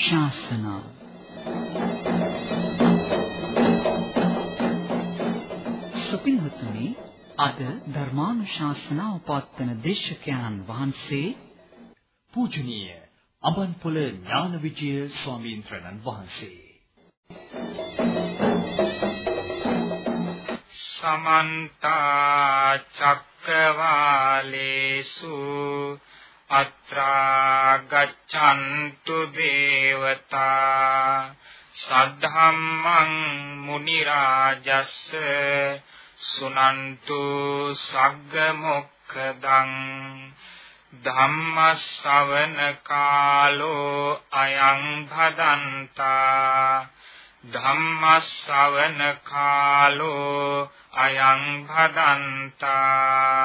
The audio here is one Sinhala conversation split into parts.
ධර්මානුශාසනා සුපින්වතුනි අද ධර්මානුශාසනාව පවත්වන දේශකයන්න් වහන්සේ පූජනීය අබන්පොළ ඥාන විජය ස්වාමීන් වහන්සේ. සමන්ත චක්කවාලේසු අත්‍රා ගච්ඡන්තු දේවතා සද්ධම්මං මුනි රාජස්ස සුනන්තු සග්ග මොක්ඛදං ධම්ම ශ්‍රවණ කාලෝ අයං භදන්තා ධම්ම ශ්‍රවණ කාලෝ අයං භදන්තා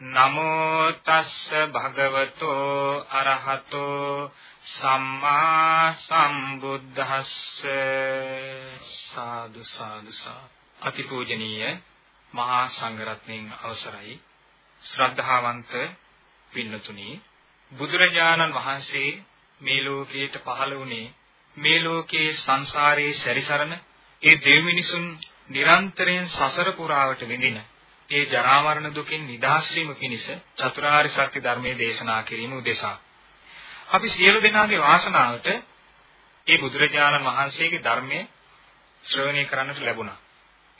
නමෝ තස්ස භගවතෝ අරහතෝ සම්මා සම්බුද්දස්ස. සාදු සාදු අතිපූජනීය මහා සංඝරත්නයන් අවසරයි. ශ්‍රද්ධාවන්ත පින්නතුනි බුදුරජාණන් වහන්සේ මේ ලෝකයට පහළ වුණේ මේ ලෝකයේ සංසාරයේ සැරිසරන ඒ දෙව් මිනිසුන් නිරන්තරයෙන් සසර පුරාවට විඳින ඒ ජරා මරණ දුකින් නිදහස් වීම පිණිස චතුරාර්ය සත්‍ය ධර්මයේ දේශනා කිරීම උදෙසා අපි සියලු දෙනාගේ වාසනාවට ඒ බුදුරජාණන් වහන්සේගේ ධර්මයේ ශ්‍රවණය කරන්නට ලැබුණා.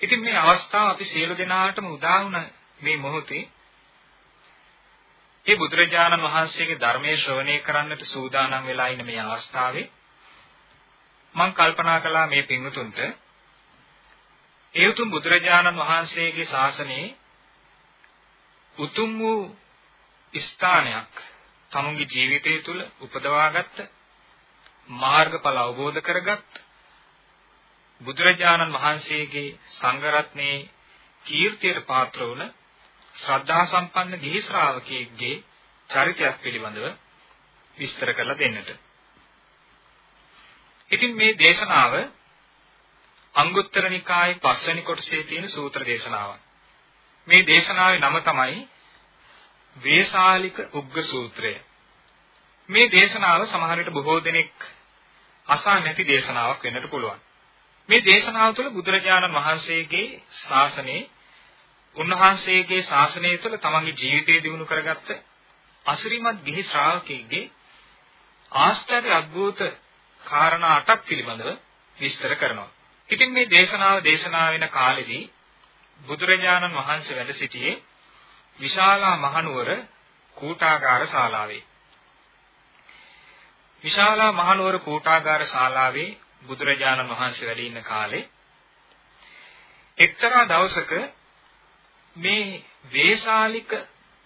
ඉතින් මේ අවස්ථාව අපි සියලු දෙනාටම උදා වුණ මේ මොහොතේ ඒ බුදුරජාණන් වහන්සේගේ ධර්මයේ ශ්‍රවණය කරන්නට සූදානම් වෙලා ඉන්න මේ අවස්ථාවේ මම කල්පනා කළා මේ පින්වුතුන්ට ඒ උතුම් බුදුරජාණන් වහන්සේගේ ශාසනයේ උතුම් වූ ස්ථානයක් තමුන්ගේ ජීවිතය තුළ උපදවාගත්ත මාර්ගඵල අවබෝධ කරගත් බුදුරජාණන් වහන්සේගේ සංඝ රත්නයේ කීර්තියට පාත්‍ර වුණ ශ්‍රද්ධා සම්පන්න ගිහි ශ්‍රාවකයෙක්ගේ චරිතයක් පිළිබඳව විස්තර කරලා දෙන්නට. ඉතින් මේ දේශනාව අංගුත්තර නිකායේ පස්වෙනි කොටසේ තියෙන සූත්‍ර දේශනාවක්. මේ දේශනාවේ නම තමයි වේසාලික උග්ග සූත්‍රය. මේ දේශනාව සමහර විට බොහෝ දෙනෙක් අසා නැති දේශනාවක් වෙන්නට පුළුවන්. මේ දේශනාව තුළ බුදුරජාණන් වහන්සේගේ ශාසනයේ උන්වහන්සේගේ ශාසනය තුළ තමන්ගේ ජීවිතය දිනු කරගත්ත අසිරිමත් ගිහි ශ්‍රාවකෙක්ගේ ආශ්චර්ය අద్భుත කාරණා අටක් පිළිබඳව විස්තර කරනවා. ඉතින් මේ දේශනාව දේශනා වෙන කාලෙදී බුදුරජාණන් වහන්සේ වැඩ සිටියේ විශාලා මහනුවර කූටාගාර ශාලාවේ. විශාලා මහනුවර කූටාගාර ශාලාවේ බුදුරජාණන් වහන්සේ වැඩ ඉන්න කාලේ එක්තරා දවසක මේ වේශාලික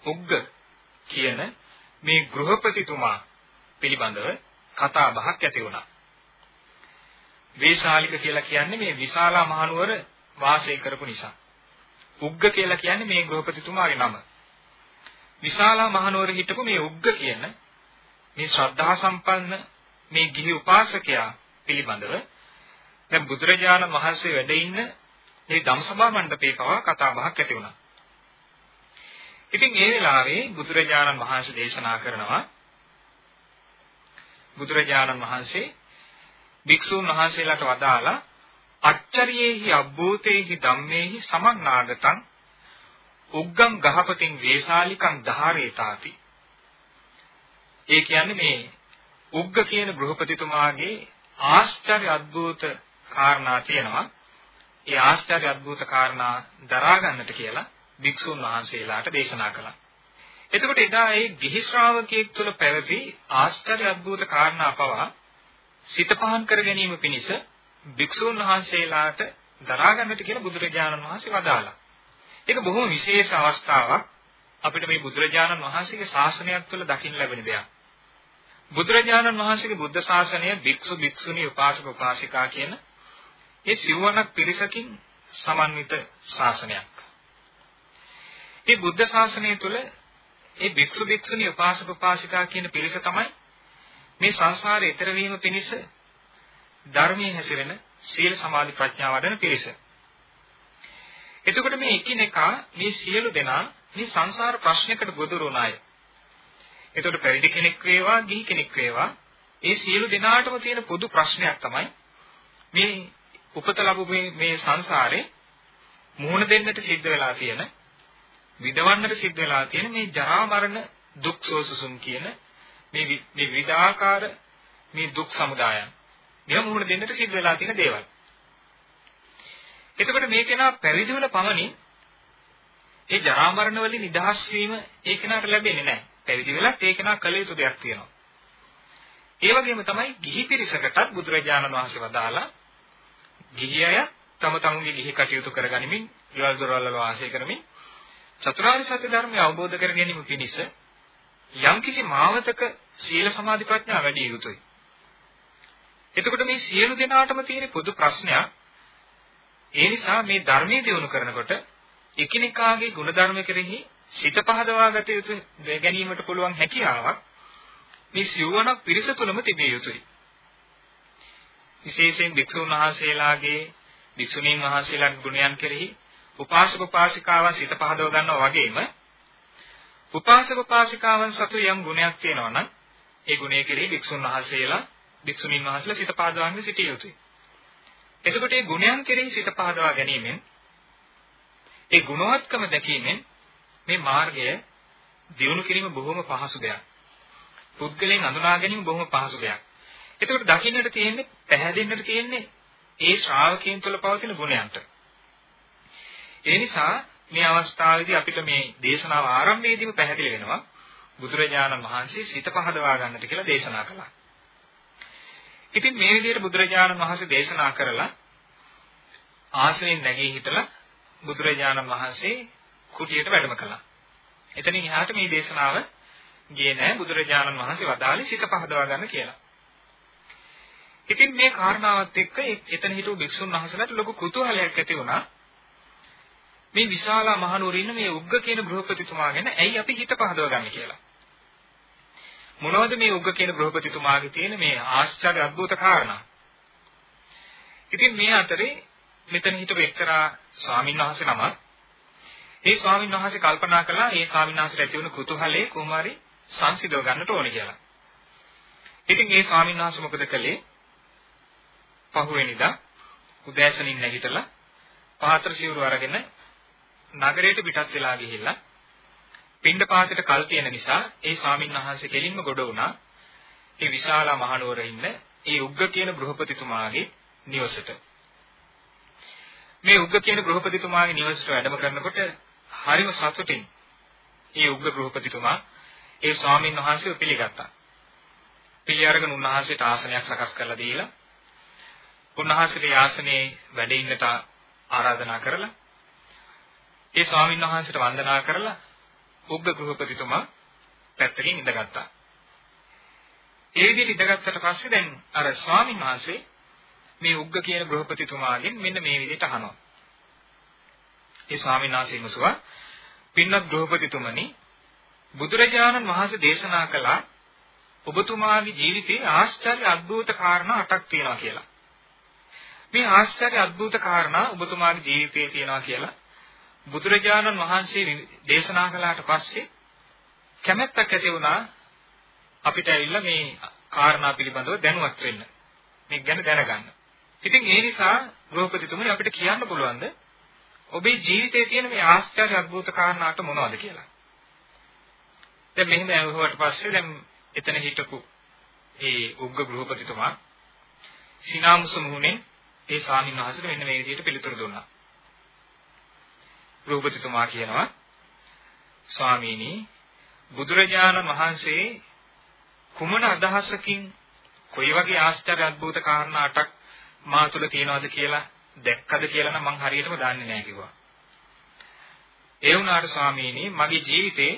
උග්ග කියන මේ ගෘහපතිතුමා පිළිබඳව කතා බහක් ඇති වුණා. වේශාලික කියලා කියන්නේ මේ විශාලා මහනුවර වාසය කරපු නිසා. උග්ග කියලා කියන්නේ මේ ගෘහපතිතුමාගේ නම. විශාලා මහනුවර හිටපු මේ උග්ග කියන මේ ශ්‍රද්ධා සම්පන්න මේ ගිහි උපාසකයා පිළිබඳව දැන් බුදුරජාණන් වහන්සේ වැඩ ඉන්න මේ ධම්සභා මණ්ඩපේ පවා කතා බහක් ඇති වුණා. ඉතින් ඒ වෙලාවේ බුදුරජාණන් වහන්සේ දේශනා කරනවා බුදුරජාණන් වහන්සේ භික්ෂූන් වහන්සේලාට වදාලා අච්චරියේහි අබ්බූතේහි ධම්මේහි සමන්නාගතං උග්ගං ගහපතින් වේසාලිකං ධාරේතාති. ඒ කියන්නේ මේ උග්ග කියන ගෘහපතිතුමාගේ ආශ්චර්ය අද්භූත කාරණා තියෙනවා. ඒ ආශ්චර්ය අද්භූත කාරණා දරා ගන්නට කියලා භික්ෂුන් වහන්සේලාට දේශනා කළා. එතකොට එදා ඒ ගිහි ශ්‍රාවකයෙක් තුළ පැවති ආශ්චර්ය අද්භූත කාරණා පවා සිත පහන් කර ගැනීම පිණිස භික්ෂුන් වහන්සේලාට දරා ගන්නට කියලා බුදුරජාණන් වහන්සේ වදාළා. ඒක බොහොම විශේෂ අවස්ථාවක් අපිට මේ බුදුරජාණන් වහන්සේගේ ශාසනයක් තුළ දකින්න ලැබෙන දෙයක්. බුදුරජාණන් වහන්සේගේ බුද්ධ ශාසනය භික්ෂු භික්ෂුණී උපාසක උපාසිකා කියන ඒ සිවණක් පිරිසකින් සමන්විත ශාසනයක්. මේ බුද්ධ ශාසනය තුළ ඒ භික්ෂු භික්ෂුණී උපාසක උපාසිකා කියන පිරිස තමයි මේ සංසාරේ ඈතර වීම පිණිස ධර්මයේ හැසිරෙන සීල සමාධි ප්‍රඥා වඩන පිරිස. එතකොට මේ එකිනෙකා මේ සියලු දෙනා මේ සංසාර ප්‍රශ්නයකට ගොදුරු වුණ අය. එතකොට පැවිදි කෙනෙක් වේවා, ගිහි කෙනෙක් වේවා, ඒ සියලු දෙනාටම තියෙන පොදු ප්‍රශ්නයක් තමයි මේ උපත ලැබු මේ සංසාරේ මුහුණ දෙන්නට සිද්ධ වෙලා තියෙන විදවන්නට සිද්ධ වෙලා තියෙන මේ ජරා මරණ දුක් සෝසුසුම් කියන මේ මේ විවිධාකාර මේ දුක් සමුදායන්. මේව මුහුණ දෙන්නට සිද්ධ වෙලා තියෙන දේවල්. එතකොට මේ කෙනා පැවිදි වුණ පමණින් ඒ ජරා මරණ වලින් නිදහස් වීම ඒ කෙනාට ලැබෙන්නේ නැහැ. පැවිදි වෙලත් ඒ කෙනා කළ යුතු දෙයක් තියෙනවා. ඒ වගේම තමයි ගිහි පිරිසකටත් බුදුරජාණන් වහන්සේ වදාලා ගිහි අය තම තමුන්ගේ ගිහි කටයුතු කරගනිමින්, ඊවල දොරවල් වල වාසය කරමින් චතුරාර්ය සත්‍ය ධර්මය අවබෝධ කර ගැනීම පිණිස යම්කිසි මාවතක සීල සමාධි ප්‍රඥා වැඩි යුතුයි. එතකොට මේ සියලු දෙනාටම තියෙන පොදු ප්‍රශ්නයක් ඒ නිසා මේ ධර්මයේ දියුණු කරනකොට එකිනෙකාගේ ගුණධර්ම කෙරෙහි සිත පහදවා ගත යුතු ගැනීමට පුළුවන් හැකියාවක් මේ සිවණක් පිරිස තුළම තිබිය යුතුයි. විශේෂයෙන් භික්ෂුන් වහන්සේලාගේ භික්ෂුණීන් වහන්සේලාගේ ගුණයන් කෙරෙහි උපාසක උපාසිකාවන් සිත පහදව ගන්නවා වගේම උපාසක උපාසිකාවන් සතු යම් ගුණයක් තියෙනවා නම් ඒ ගුණය කෙරෙහි භික්ෂුන් වහන්සේලා භික්ෂුණීන් වහන්සේලා සිත පහදවන්න සිටිය යුතුයි. එතකොට මේ ගුණයන් කෙරෙහි සිත පහදවා ගැනීමෙන් ඒ ගුණවත්කම දැකීමෙන් මේ මාර්ගය දියුණු කිරීම බොහොම පහසු දෙයක්. පුද්ගලයන් අඳුනා ගැනීම බොහොම පහසු දෙයක්. එතකොට දකින්නට තියෙන්නේ පැහැදෙන්නට තියෙන්නේ ඒ ශ්‍රාවකයන් තුළ පවතින ගුණයන්ට. ඒ නිසා මේ අවස්ථාවේදී අපිට මේ දේශනාව ආරම්භයේදීම පැහැදිලි වෙනවා බුදුරජාණන් වහන්සේ සිත පහදවා ගන්නට කියලා දේශනා කළා. ඉතින් මේ විදිහට බුදුරජාණන් වහන්සේ දේශනා කරලා ආසනෙන් නැගී හිටලා බුදුරජාණන් වහන්සේ කුටියට වැඩම කළා. එතනින් එහාට මේ දේශනාව ගියේ නැහැ බුදුරජාණන් වහන්සේ වදාළේ සිත පහදවා ගන්න කියලා. ඉතින් මේ කාරණාවත් එක්ක එතන හිටපු භික්ෂුන් වහන්සේලාට ලොකු කුතුහලයක් ඇති වුණා. මේ විශාලා මහනුවර ඉන්න මේ උග්ග කියන ගෘහපතිතුමා ගැන ඇයි අපි හිත පහදව ගන්න කියලා. මොනවද මේ උග්ග කියන ගෘහපතිතුමාගේ තියෙන මේ ආශ්චර්ය අద్భుත කාරණා? ඉතින් මේ අතරේ මෙතන හිටපු එක්තරා ස්වාමීන් වහන්සේ නමක් ඒ ස්වාමීන් වහන්සේ කල්පනා කළා ඒ ස්වාමීන් වහන්සේට ඇති වුණු කුතුහලයේ කුමාරි සංසිඳව ගන්නට ඕනේ කියලා. ඉතින් ඒ ස්වාමීන් වහන්සේ මොකද කළේ? පහුවෙනිදා උදෑසනින් නැගිටලා පාත්‍ර සිවුරු අරගෙන නගරයට පිටත් වෙලා ගිහිල්ලා පින්ඩ පාතේට කල් තියෙන නිසා ඒ ස්වාමීන් වහන්සේ කෙලින්ම ගොඩ වුණා. ඒ විශාල මහනුවර ඉන්න ඒ උග්ග කියන ගෘහපතිතුමාගේ නිවසට. මේ උග්ග කියන ගෘහපතිතුමාගේ නිවසට වැඩම කරනකොට හරිම සතුටින් ඒ උග්ග ගෘහපතිතුමා ඒ ස්වාමීන් වහන්සේව පිළිගත්තා. පිළිඅරගෙන උන්වහන්සේට ආසනයක් සකස් කරලා දීලා උන්වහන්සේට ආසනයේ වැඩ ඉන්නට ආරාධනා කරලා ඒ ස්වාමීන් වහන්සේට වන්දනා කරලා උග්ග ගෘහපතිතුමා පැත්තකින් ඉඳගත්තා. ඒ විදිහට ඉඳගත්තට පස්සේ දැන් අර ස්වාමීන් වහන්සේ මේ උග්ග කියන ගෘහපතිතුමාගෙන් මෙන්න මේ විදිහට අහනවා. ඒ ස්වාමීන් වහන්සේ මුසුවා පින්වත් ගෘහපතිතුමනි බුදුරජාණන් වහන්සේ දේශනා කළා ඔබතුමාගේ ජීවිතයේ ආශ්චර්ය අද්භූත කාරණා අටක් තියෙනවා කියලා. මේ ආශ්චර්ය අද්භූත කාරණා ඔබතුමාගේ ජීවිතයේ තියෙනවා කියලා බුදුරජාණන් වහන්සේ දේශනා කළාට පස්සේ කැමැත්තක් ඇති වුණා අපිට ඇවිල්ලා මේ කාරණා පිළිබඳව දැනුවත් වෙන්න. මේක ගැන දැනගන්න. ඉතින් ඒ නිසා ගෘහපතිතුමනි අපිට කියන්න පුළුවන්ද ඔබේ ජීවිතයේ තියෙන මේ ආශ්චර්ය අద్భుත කාරණාට මොනවද කියලා? දැන් මෙහෙම ඇහුවට පස්සේ දැන් එතන හිටපු ඒ උග්ග ගෘහපතිතුමා සිනාමුස මුහුණේ ඒ ස්වාමීන් වහන්සේට මෙන්න මේ විදිහට පිළිතුරු දුන්නා. රූපතිතුමා කියනවා ස්වාමීනි බුදුරජාණන් වහන්සේ කුමන අදහසකින් කොයි වගේ ආශ්චර්ය අద్భుත කාරණා අටක් මා තුල තියනවද කියලා දැක්කද කියලා නම් මං හරියටම දන්නේ නැහැ කිව්වා. ඒ වුණාට ස්වාමීනි මගේ ජීවිතේ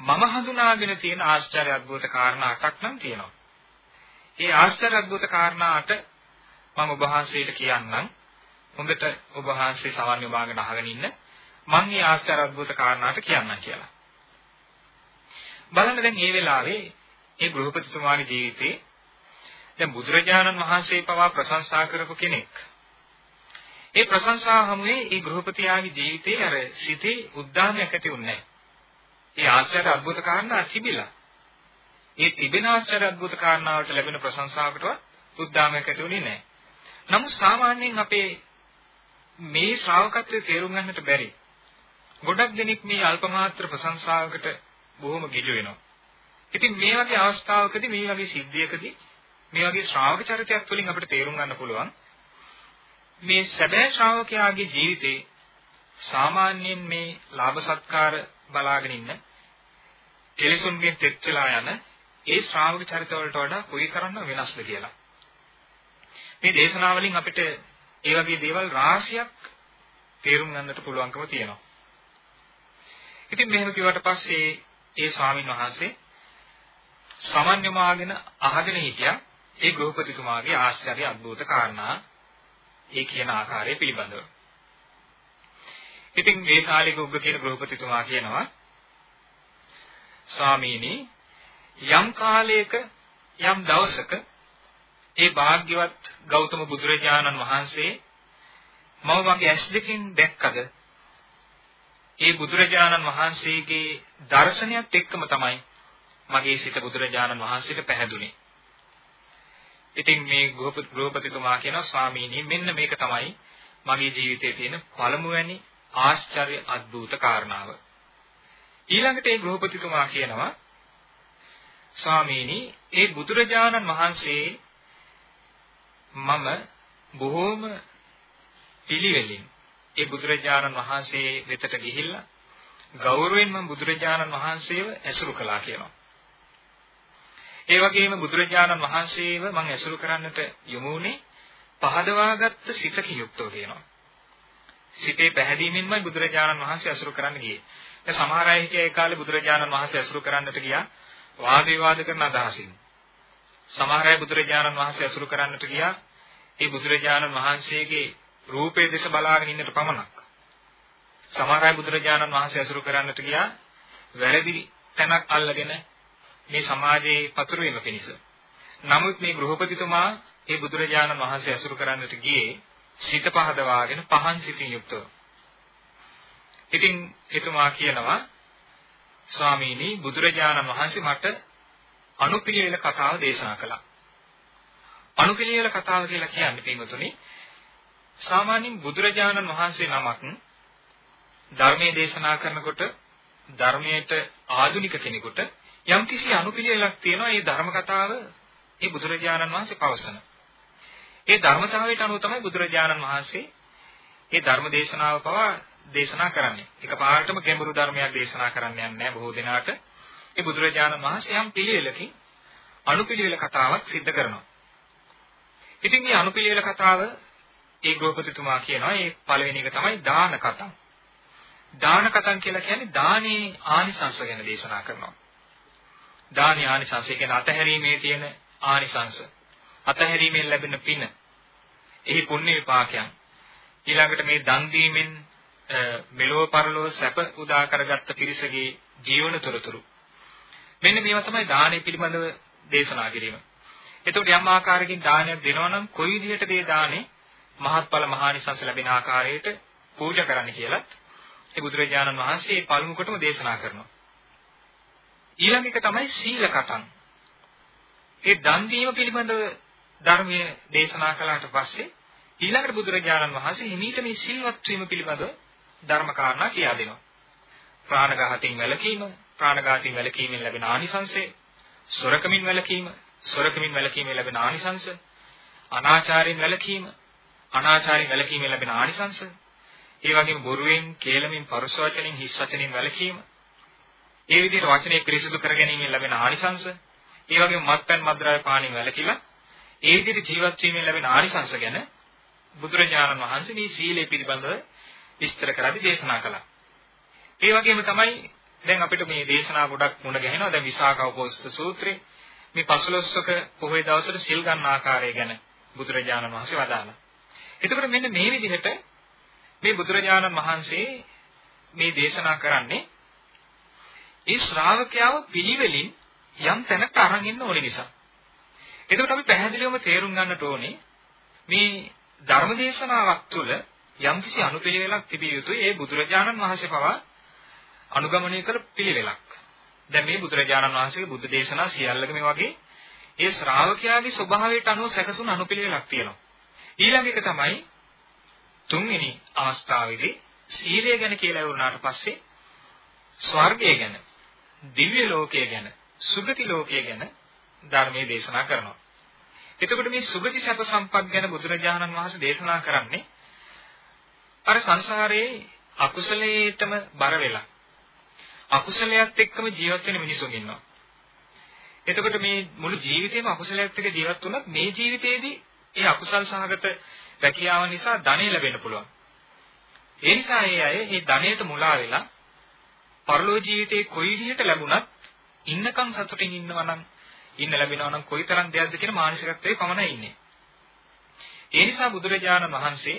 මම හඳුනාගෙන තියෙන ආශ්චර්ය අద్భుත කාරණා අටක් නම් තියෙනවා. ඒ ආශ්චර්ය අద్భుත කාරණා අට මම ඔබ වහන්සේට කියන්නම්. හොඳට ඔබ වහන්සේ සවන් යොමාගෙන අහගෙන ඉන්න. මම මේ ආස්තර අද්භූත කාරණාට කියන්නම් කියලා. බලන්න දැන් මේ වෙලාවේ ඒ ගෘහපතිතුමාගේ ජීවිතේ දැන් බුදුරජාණන් වහන්සේ පවා ප්‍රශංසා කරපු කෙනෙක්. ඒ ප්‍රශංසා හැමුවේ ඒ ගෘහපතියාගේ ජීවිතේ අර සිටි උද්දාමයක් ඇති වුණේ නැහැ. ඒ ආශ්චර්ය අద్భుත කාරණා තිබිලා. ඒ තිබෙන ආශ්චර්ය අద్భుත කාරණාවට ලැබෙන ප්‍රශංසාවකටවත් උද්දාමයක් ඇති වුණේ නැහැ. නමුත් සාමාන්‍යයෙන් අපේ මේ ශ්‍රාවකත්වයේ තේරුම් ගන්නට බැරි ගොඩක් දෙනෙක් මේ අල්පමාත්‍ර ප්‍රශංසාවකට බොහොම ගිජු වෙනවා. ඉතින් මේ වගේ අවස්ථාවකදී මේ වගේ සිද්ධියකදී මේ වගේ ශ්‍රාවක චරිතයක් තුළින් අපිට තේරුම් ගන්න පුළුවන් මේ සැබෑ ශ්‍රාවකයාගේ ජීවිතේ සාමාන්‍යයෙන් මේ ලාභ සත්කාර බලාගෙන ඉන්න කෙලෙසුන්ගෙන් තෙත් වෙලා යන ඒ ශ්‍රාවක චරිතවලට වඩා කොයිතරම් වෙනස්ද කියලා. මේ දේශනාවලින් අපිට ඒ වගේ දේවල් රාශියක් තේරුම් ගන්නට පුළුවන්කම තියෙනවා. ඉතින් මෙහෙම කිව්වට පස්සේ ඒ ස්වාමින් වහන්සේ සමන්‍යමාගෙන අහගෙන හිටියා ඒ ගෘහපතිතුමාගේ ආශ්චර්ය අద్భుත කාරණා ඒ කියන ආකාරය පිළිබඳව. ඉතින් මේ ශාලික උග්ග කියන ගෘහපතිතුමා කියනවා ස්වාමීනි යම් කාලයක යම් දවසක ඒ භාග්‍යවත් ගෞතම බුදුරජාණන් වහන්සේ මම මගේ ඇස් දෙකින් දැක්කද ඒ බුදුරජාණන් වහන්සේගේ දර්ශනයත් එක්කම තමයි මගේ සිත බුදුරජාණන් වහන්සේට පැහැදුනේ. ඉතින් මේ ගෘහපතිතුමා කියනවා ස්වාමීනි මෙන්න මේක තමයි මගේ ජීවිතයේ තියෙන පළමුවැනි ආශ්චර්ය අద్భుත කාරණාව. ඊළඟට ඒ ගෘහපතිතුමා කියනවා ස්වාමීනි ඒ බුදුරජාණන් වහන්සේ මම බොහෝම පිළිවෙලින් ඒ බුදුරජාණන් වහන්සේ වෙතට ගිහිල්ලා ගෞරවයෙන් මම බුදුරජාණන් වහන්සේව ඇසුරු කළා කියනවා. ඒ වගේම බුදුරජාණන් වහන්සේව මම ඇසුරු කරන්නට යොමු වුණේ පහදවාගත්ත සිතකින් යුක්තව කියනවා. සිතේ පැහැදීමෙන්මයි බුදුරජාණන් වහන්සේ ඇසුරු කරන්න ගියේ. දැන් සමහර අය හිටිය ඒ කාලේ බුදුරජාණන් වහන්සේ ඇසුරු කරන්නට ගියා වාද විවාද කරන අදහසින්. සමහර අය බුදුරජාණන් වහන්සේ ඇසුරු කරන්නට ගියා ඒ බුදුරජාණන් වහන්සේගේ රූපේ දෙස බලාගෙන ඉන්නට පමණක්. සමහර අය බුදුරජාණන් වහන්සේ ඇසුරු කරන්නට ගියා වැරදි තැනක් අල්ලගෙන මේ සමාජයේ පතුරු වීම පිණිස. නමුත් මේ ගෘහපතිතුමා ඒ බුදුරජාණන් වහන්සේ ඇසුරු කරන්නට ගියේ සිත පහදවාගෙන පහන් සිතින් යුක්තව. ඉතින් එතුමා කියනවා ස්වාමීනි බුදුරජාණන් වහන්සේ මට අනුපිළිවෙල කතාව දේශනා කළා. අනුපිළිවෙල කතාව කියලා කියන්නේ පින්වතුනි සාමාන්‍යයෙන් බුදුරජාණන් වහන්සේ නමක් ධර්මයේ දේශනා කරනකොට ධර්මයට ආධුනික කෙනෙකුට යම්කිසි අනුපිළිවෙලක් තියෙනවා මේ ධර්ම කතාව ඒ බුදුරජාණන් වහන්සේ පවසන. ඒ ධර්මතාවයට අනුව තමයි බුදුරජාණන් වහන්සේ මේ ධර්ම දේශනාව පවා දේශනා කරන්නේ. එකපාරටම ගැඹුරු ධර්මයක් දේශනා කරන්න යන්නේ නැහැ බොහෝ දෙනාට. ඒ බුදුරජාණන් වහන්සේ යම් පිළිවෙලකින් අනුපිළිවෙල කතාවක් සිද්ධ කරනවා. ඉතින් මේ අනුපිළිවෙල කතාව ඒ ගෝපතිතුමා කියනවා ඒ පළවෙනි එක තමයි දාන කතං. දාන කතං කියලා කියන්නේ දානේ ආනිසංස ගැන දේශනා කරනවා. දානි ආනිසංසය කියන අතහැරීමේ තියෙන ආනිසංස. අතහැරීමෙන් ලැබෙන පින. එහි පුණ්‍ය විපාකයන්. ඊළඟට මේ දන් දීමෙන් මෙලොව පරලොව සැප උදා කරගත්ත පිරිසගේ ජීවන තොරතුරු. මෙන්න මේවා තමයි දානය පිළිබඳව දේශනා කිරීම. එතකොට යම් ආකාරයකින් දානයක් දෙනවා නම් කොයි විදිහටද ඒ දානේ මහත්ඵල මහානිසංස ලැබෙන ආකාරයට පූජා කරන්න කියලා ඒ බුදුරජාණන් වහන්සේ පළමු කොටම දේශනා කරනවා. ඊළඟ එක තමයි සීල කතං. ඒ දන් දීම පිළිබඳව ධර්මයේ දේශනා කළාට පස්සේ ඊළඟට බුදුරජාණන් වහන්සේ හිමීට මේ සිල්වත් වීම පිළිබඳව ධර්ම කාරණා කියා දෙනවා. ප්‍රාණඝාතයෙන් වැළකීම, ප්‍රාණඝාතයෙන් වැළකීමෙන් ලැබෙන ආනිසංසය, සොරකමින් වැළකීම, සොරකමින් වැළකීමෙන් ලැබෙන ආනිසංස, අනාචාරයෙන් වැළකීම, අනාචාරයෙන් වැළකීමෙන් ලැබෙන ආනිසංස, ඒ වගේම බොරුවෙන්, කේලමින්, පරුස වචනෙන්, හිස් වචනෙන් වැළකීම, ඒ විදිහට වචනේ පිරිසිදු කර ගැනීමෙන් ලැබෙන ආනිසංස, ඒ වගේම මත්පැන් මද්ද්‍රව්‍ය පානයෙන් වැළකීලා ඒ විදිහට ජීවත් වීමෙන් ලැබෙන ආනිසංස ගැන බුදුරජාණන් වහන්සේ මේ සීලය පිළිබඳව විස්තර කරලා දේශනා කළා. ඒ වගේම තමයි දැන් අපිට මේ දේශනා ගොඩක් මුණ ගැහෙනවා. දැන් විසාක උපෝසත සූත්‍රය මේ පසළොස්වක පොහොය දවසට සිල් ගන්න ආකාරය ගැන බුදුරජාණන් වහන්සේ වදාළා. එතකොට මෙන්න මේ විදිහට මේ බුදුරජාණන් වහන්සේ මේ දේශනා කරන්නේ ඒ ශ්‍රාවකයාව පිළිවෙලින් යම් තැනකට අරන් ඉන්න ඕනේ නිසා. එතකොට අපි පැහැදිලිවම තේරුම් ගන්නට ඕනේ මේ ධර්මදේශනාවක් තුළ යම්කිසි අනුපිළිවෙලක් තිබිය යුතුයි ඒ බුදුරජාණන් වහන්සේ පවා අනුගමනය කළ පිළිවෙලක්. දැන් මේ බුදුරජාණන් වහන්සේගේ බුද්ධ දේශනා සියල්ලක මේ වගේ ඒ ශ්‍රාවකයාගේ ස්වභාවයට අනුව සැකසුණු අනුපිළිවෙලක් තියෙනවා. ඊළඟ එක තමයි තුන්වෙනි අවස්ථාවේදී සීලය ගැන කියලා වුණාට පස්සේ ස්වර්ගය ගැන, දිව්‍ය ලෝකය ගැන, සුගති ලෝකය ගැන ධර්මයේ දේශනා කරනවා. එතකොට මේ සුගති සැප සම්පත් ගැන බුදුරජාණන් වහන්සේ දේශනා කරන්නේ අර සංසාරයේ අකුසලයේටම බර වෙලා අකුසලයක් එක්කම ජීවත් වෙන මිනිසුන් ඉන්නවා. එතකොට මේ මුළු ජීවිතේම අකුසලයක් එක්ක ජීවත් වුණත් මේ ජීවිතේදී ඒ අකුසල් සහගත රැකියාව නිසා ධනෙ ලැබෙන්න පුළුවන්. ඒ නිසා ඒ අය මේ ධනෙට මුලා වෙලා පරලෝ ජීවිතේ කොයි විදිහට ලැබුණත් ඉන්නකම් සතුටින් ඉන්නවා නම් ඉන්න ලැබෙනවා නම් කොයිතරම් දෙයක්ද කියන මානසිකත්වයේ පමණයි ඉන්නේ. ඒ නිසා බුදුරජාණන් වහන්සේ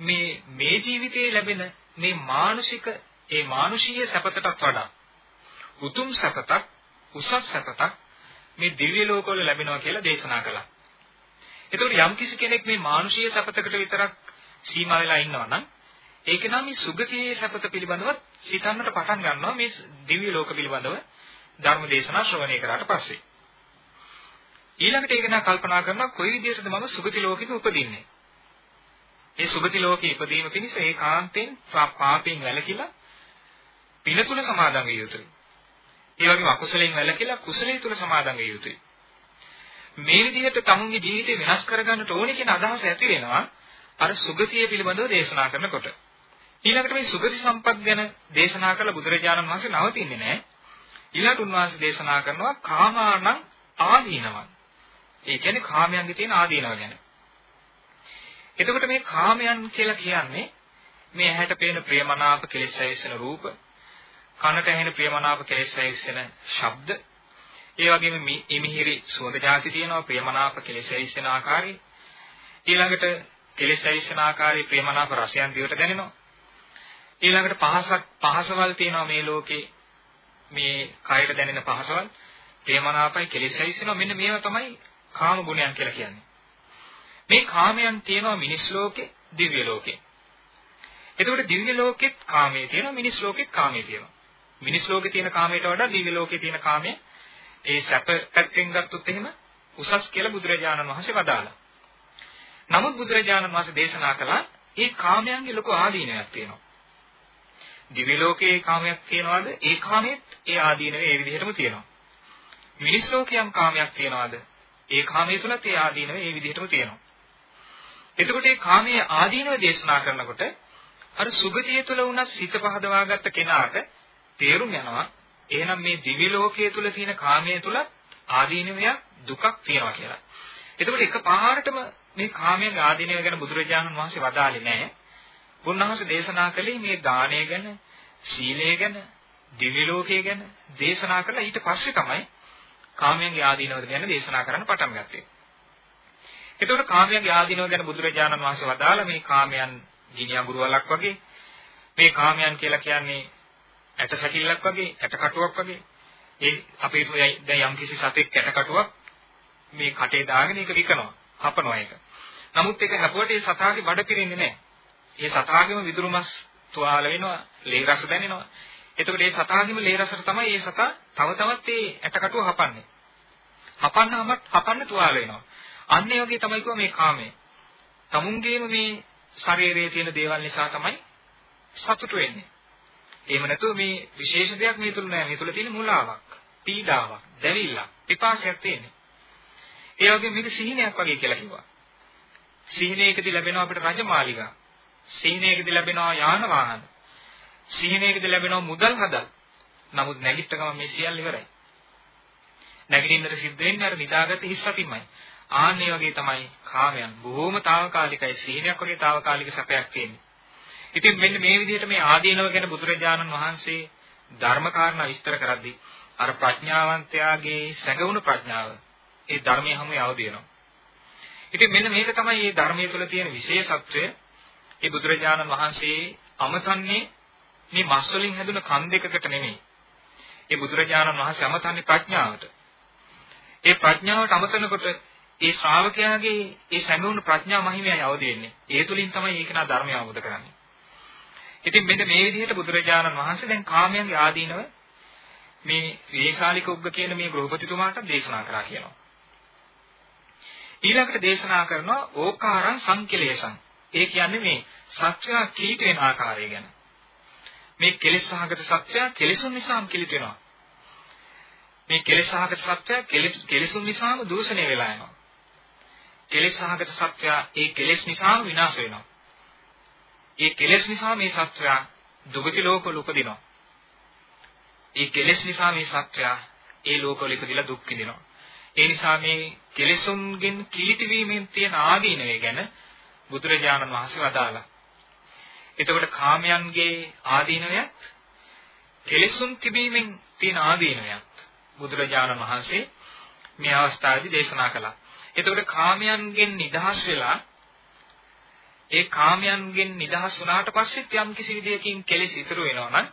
මේ මේ ජීවිතයේ ලැබෙන මේ මානසික ඒ මානුෂීය සැපතටත් වඩා උතුම් සැපතක් උසස් සැපතක් මේ දිව්‍ය ලෝකවල ලැබෙනවා කියලා දේශනා කළා. ඒතකොට යම් කිසි කෙනෙක් මේ මානුෂීය සැපතකට විතරක් සීමා වෙලා ඉන්නවා නම් ඒක නම් මේ සුගතියේ සැපත පිළිබඳව සිතන්නට පටන් ගන්නවා මේ දිව්‍ය ලෝක පිළිබඳව ධර්ම දේශනා ශ්‍රවණය කරාට පස්සේ. ඊළඟට ඒක නා කල්පනා කරනවා කොයි විදිහටද මම සුගති ලෝකෙක උපදින්නේ. මේ සුගති ලෝකේ ඉපදීම පිණිස ඒකාන්තයෙන් පාපයෙන් වැළකීලා පින තුල සමාදන් විය යුතුයි. ඒ වගේම අකුසලයෙන් වැළකීලා කුසලයේ තුල සමාදන් විය යුතුයි. මේ විදිහට තමුන්ගේ ජීවිතේ වෙනස් කරගන්නට ඕනේ කියන අදහස ඇති වෙනවා අර සුගතිය පිළිබඳව දේශනා කරනකොට. ඊළඟට මේ සුගති සම්පත් ගැන දේශනා කළ බුදුරජාණන් වහන්සේ නවතින්නේ නැහැ. ඊළඟට උන්වහන්සේ දේශනා කරනවා කාමානං ආදීනවන්. ඒ කියන්නේ කාමයන්ගේ තියෙන ආදීනව ගැන. එතකොට මේ කාමයන් කියලා කියන්නේ මේ ඇහැට පේන ප්‍රියමනාප කෙලෙස් ඇවිස්සෙන රූප, කනට ඇහෙන ප්‍රියමනාප කෙලෙස් ඇවිස්සෙන ශබ්ද, ඒ වගේම ඉමිහිරි සුවඳ જાති තියෙනවා ප්‍රියමනාප කෙලෙස් ඇවිස්සෙන ආකාරය. ඊළඟට කෙලෙස් ඇවිස්සෙන ආකාරයේ ප්‍රියමනාප රසයන් දිවට දැනෙනවා. ඊළඟට පහසක් පහසවල් තියෙනවා මේ ලෝකේ මේ කයට දැනෙන පහසවල් ප්‍රේමනාපයි කෙලෙස් ඇවිස්සෙනවා මෙන්න මේවා තමයි කාම ගුණයන් කියලා කියන්නේ. මේ කාමයන් තියෙනවා මිනිස් ලෝකේ, දිව්‍ය ලෝකේ. එතකොට දිව්‍ය ලෝකෙත් කාමයේ තියෙනවා, මිනිස් ලෝකෙත් කාමයේ තියෙනවා. මිනිස් ලෝකේ තියෙන කාමයට වඩා දිව්‍ය ලෝකේ තියෙන කාමය ඒ සැප පැත්තෙන් ගත්තොත් එහෙම උසස් කියලා බුදුරජාණන් වහන්සේ වදාළා. නමුත් බුදුරජාණන් වහන්සේ දේශනා කළා ඒ කාමයන්ගේ ලොකු ආදීනයක් තියෙනවා. දිව්‍ය ලෝකයේ කාමයක් තියනවාද? ඒ කාමයේත් ඒ ආදීනව ඒ විදිහටම තියෙනවා. මිනිස් ලෝකයම් කාමයක් තියනවාද? ඒ කාමයේ තුලත් ඒ ආදීනව ඒ විදිහටම තියෙනවා. එතකොට මේ කාමයේ ආදීනව දේශනා කරනකොට අර සුගතිය තුල වුණත් සිත පහදවාගත්ත කෙනාට තේරුම් යනවා එහෙනම් මේ දිවි ලෝකයේ තුල තියෙන කාමයේ තුල ආදීනවයක් දුකක් තියෙනවා කියලා. එතකොට එකපාරටම මේ කාමයේ ආදීනව ගැන බුදුරජාණන් වහන්සේ වදාළේ නැහැ. උන්වහන්සේ දේශනා කළේ මේ දානය ගැන, සීලය ගැන, දිවි ලෝකය ගැන දේශනා කළා ඊට පස්සේ තමයි කාමයන්ගේ ආදීනවද ගැන දේශනා කරන්න පටන් ගත්තේ. එතකොට කාමයන්ගේ ආධිනව ගැන බුදුරජාණන් වහන්සේ වදාලා මේ කාමයන් ගිනි අඟුරු වලක් වගේ මේ කාමයන් කියලා කියන්නේ ඇට සැකිල්ලක් වගේ ඇට කටුවක් වගේ ඒ අපේ දැන් යම් කිසි සතෙක් ඇට කටුවක් මේ කටේ දාගෙන ඒක විකනවා හපනවා ඒක. නමුත් ඒක හැපුවට ඒ සතාගේ බඩ පිරෙන්නේ නැහැ. ඒ සතාගේම විදුරු මස් තුවාල වෙනවා, ලේ රස දැනෙනවා. එතකොට ඒ සතාගේම ලේ රසට තමයි ඒ සතා තව තවත් ඒ ඇට කටුව හපන්නේ. හපන්නම හපන්න තුවාල වෙනවා. අන්න ඒ වගේ තමයි කිව්වා මේ කාමය. තමුන්ගේම මේ ශරීරයේ තියෙන දේවල් නිසා තමයි සතුටු වෙන්නේ. එහෙම නැතුව මේ විශේෂ දෙයක් මේ තුල නෑ. මේ තුල තියෙන මුලාවක්, පීඩාවක්, දැවිල්ලක්, පිපාසයක් තියෙන්නේ. ඒ වගේම මේක සිහිනයක් වගේ කියලා කිව්වා. සිහිනයකදී ලැබෙනවා අපිට රජමාලිගා. සිහිනයකදී ලැබෙනවා යාන වාහන. සිහිනයකදී ලැබෙනවා මුදල් හදල්. නමුත් නැගිට ගමන් මේ සියල්ල ඉවරයි. නැගිටින්නට සිද්ධ වෙන්නේ අර නිදාගත්ත හිස්සපින්මයි. ආන්නේ වගේ තමයි කාමයන්. බොහොම తాවකාලිකයි. සීනයක් වගේ తాවකාලික සැපයක් තියෙන්නේ. ඉතින් මෙන්න මේ විදිහට මේ ආදීනව ගැන බුදුරජාණන් වහන්සේ ධර්ම කාරණා විස්තර කරද්දී අර ප්‍රඥාවන්තයාගේ සැඟවුණු ප්‍රඥාව ඒ ධර්මයේ හැම යවද වෙනවා. ඉතින් මෙන්න මේක තමයි මේ ධර්මයේ තුල තියෙන විශේෂත්වය. ඒ බුදුරජාණන් වහන්සේ අමතන්නේ මේ මස් වලින් හැදුන කන් දෙකකට නෙමෙයි. ඒ බුදුරජාණන් වහන්සේ අමතන්නේ ප්‍රඥාවට. ඒ ප්‍රඥාවට අමතනකොට ඒ ශ්‍රාවකයාගේ ඒ සැඟවුණු ප්‍රඥා මහිමයයි අවදි වෙන්නේ. ඒ තුලින් තමයි ඒක නා ධර්මය අවබෝධ කරන්නේ. ඉතින් මෙන්න මේ විදිහට බුදුරජාණන් වහන්සේ දැන් කාමයන්ගේ ආදීනව මේ වේශාලික උග්ග කියන මේ ගෘහපතිතුමාට දේශනා කරා කියනවා. ඊළඟට දේශනා කරනවා ඕකාරං සංකලේශං. ඒ කියන්නේ මේ සත්‍යය කීට වෙන ආකාරය ගැන. මේ කෙලෙස් සහගත සත්‍යය කෙලෙසුන් නිසාම කිලිට වෙනවා. මේ කෙලෙස් සහගත සත්‍යය කෙලෙසුන් නිසාම දූෂණය වෙලා යනවා. කෙලෙස් සහගත සත්‍යය ඒ කෙලෙස් නිසාම විනාශ වෙනවා. ඒ කෙලෙස් නිසා මේ සත්‍යය දුගති ලෝකවල උපදිනවා. ඒ කෙලෙස් නිසා මේ සත්‍යය ඒ ලෝකවල ඉපදිලා දුක් විඳිනවා. ඒ නිසා මේ කෙලෙසුන්ගෙන් කිලිටි වීමෙන් තියෙන ආදීනවය ගැන බුදුරජාණන් වහන්සේ වදාළා. එතකොට කාමයන්ගේ ආදීනවයත් කෙලෙසුන් තිබීමෙන් තියෙන ආදීනවයත් බුදුරජාණන් වහන්සේ මේ අවස්ථාවේදී දේශනා කළා. එතකොට කාමයන්ගෙන් නිදහස් වෙලා ඒ කාමයන්ගෙන් නිදහස් වුණාට පස්සෙත් යම් කිසි විදියකින් කෙලෙස් ඉතුරු වෙනවා නම්